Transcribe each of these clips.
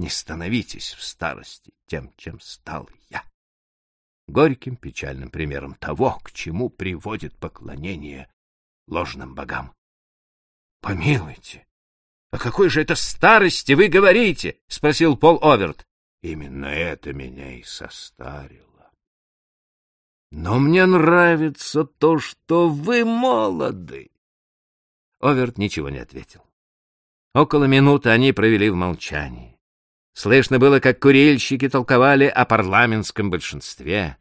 Не становитесь в старости тем, чем стал я. Горьким печальным примером того, к чему приводит поклонение ложным богам. — Помилуйте, о какой же это старости вы говорите? — спросил Пол Оверт. — Именно это меня и состарило. Но мне нравится то, что вы молоды. Оверт ничего не ответил. Около минуты они провели в молчании. Слышно было, как курильщики толковали о парламентском большинстве.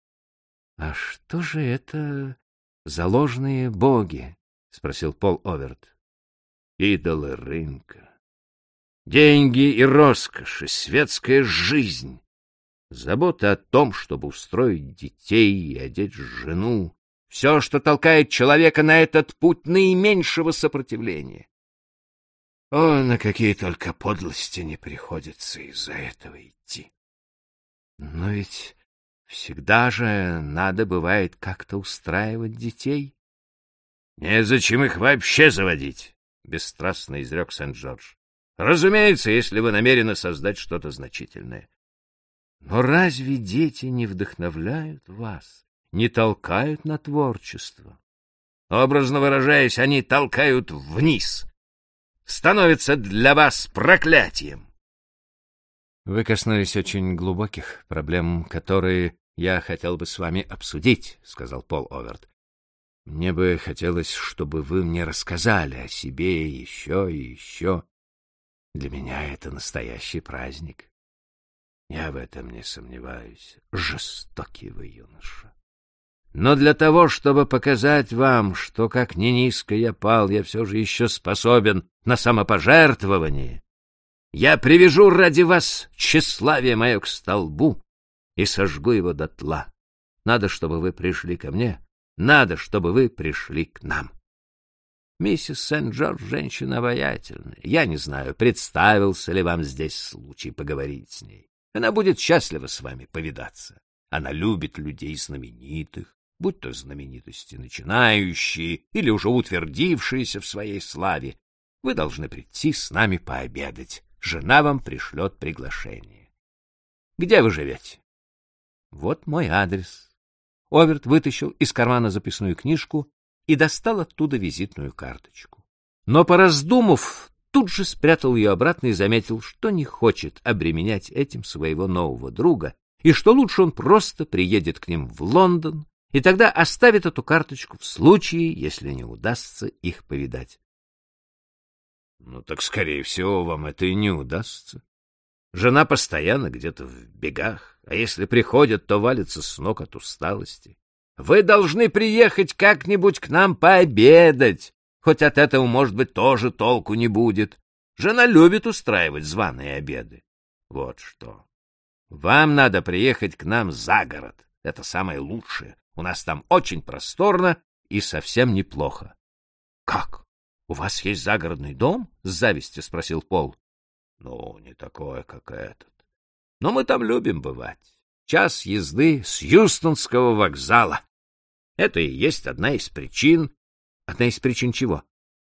— А что же это за ложные боги? — спросил Пол Оверт. — Идолы рынка. Деньги и роскошь, и светская жизнь. Забота о том, чтобы устроить детей и одеть жену. Все, что толкает человека на этот путь наименьшего сопротивления. О, на какие только подлости не приходится из-за этого идти. Но ведь всегда же надо бывает как-то устраивать детей. Незачем их вообще заводить, — бесстрастно изрек Сент-Джордж. Разумеется, если вы намерены создать что-то значительное. Но разве дети не вдохновляют вас, не толкают на творчество? Образно выражаясь, они толкают вниз, становится для вас проклятием. Вы коснулись очень глубоких проблем, которые я хотел бы с вами обсудить, сказал Пол Оверт. Мне бы хотелось, чтобы вы мне рассказали о себе еще и еще. Для меня это настоящий праздник. Я в этом не сомневаюсь. Жестокий вы юноша. Но для того, чтобы показать вам, что как ни низко я пал, я все же еще способен на самопожертвование, я привяжу ради вас тщеславие мое к столбу и сожгу его дотла. Надо, чтобы вы пришли ко мне, надо, чтобы вы пришли к нам. Миссис Сент-Джордж — женщина обаятельная. Я не знаю, представился ли вам здесь случай поговорить с ней. Она будет счастлива с вами повидаться. Она любит людей знаменитых, будь то знаменитости начинающие или уже утвердившиеся в своей славе, вы должны прийти с нами пообедать. Жена вам пришлет приглашение. Где вы живете? Вот мой адрес. Оверт вытащил из кармана записную книжку и достал оттуда визитную карточку. Но, пораздумав, тут же спрятал ее обратно и заметил, что не хочет обременять этим своего нового друга, и что лучше он просто приедет к ним в Лондон и тогда оставит эту карточку в случае, если не удастся их повидать. Ну так, скорее всего, вам это и не удастся. Жена постоянно где-то в бегах, а если приходит, то валится с ног от усталости. Вы должны приехать как-нибудь к нам пообедать, хоть от этого, может быть, тоже толку не будет. Жена любит устраивать званые обеды. Вот что. Вам надо приехать к нам за город. Это самое лучшее. У нас там очень просторно и совсем неплохо. — Как? У вас есть загородный дом? — с завистью спросил Пол. — Ну, не такое, как этот. Но мы там любим бывать. Час езды с Юстонского вокзала. Это и есть одна из причин. Одна из причин чего?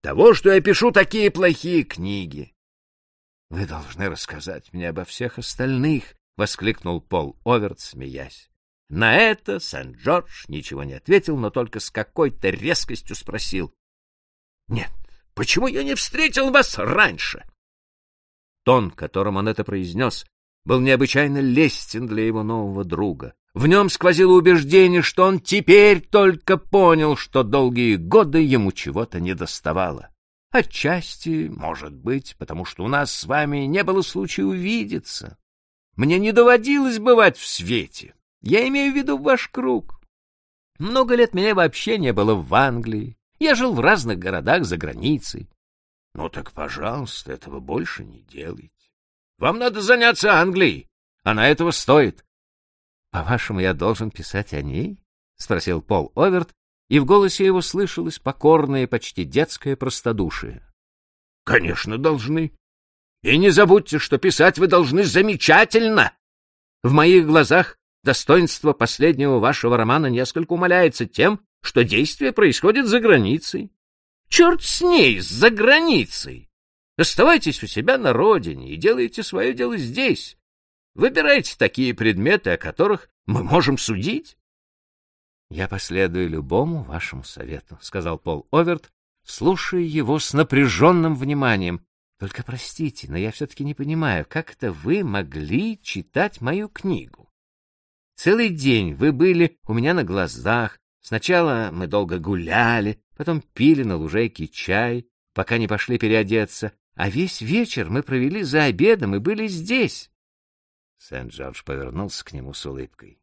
Того, что я пишу такие плохие книги. — Вы должны рассказать мне обо всех остальных, — воскликнул Пол Оверт, смеясь. На это Сент-Джордж ничего не ответил, но только с какой-то резкостью спросил. — Нет, почему я не встретил вас раньше? Тон, которым он это произнес, был необычайно лестен для его нового друга. В нем сквозило убеждение, что он теперь только понял, что долгие годы ему чего-то не доставало. Отчасти, может быть, потому что у нас с вами не было случая увидеться. Мне не доводилось бывать в свете. Я имею в виду ваш круг. Много лет меня вообще не было в Англии. Я жил в разных городах за границей. Ну так, пожалуйста, этого больше не делайте. Вам надо заняться Англией. Она этого стоит. — По-вашему, я должен писать о ней? — спросил Пол Оверт, и в голосе его слышалось покорное, почти детское простодушие. — Конечно, должны. И не забудьте, что писать вы должны замечательно. В моих глазах достоинство последнего вашего романа несколько умаляется тем, что действие происходит за границей. Черт с ней, за границей! Оставайтесь у себя на родине и делайте свое дело здесь. Выбирайте такие предметы, о которых мы можем судить. — Я последую любому вашему совету, — сказал Пол Оверт, слушая его с напряженным вниманием. — Только простите, но я все-таки не понимаю, как это вы могли читать мою книгу? Целый день вы были у меня на глазах. Сначала мы долго гуляли, потом пили на лужайке чай, пока не пошли переодеться, а весь вечер мы провели за обедом и были здесь. Сент-Джордж повернулся к нему с улыбкой.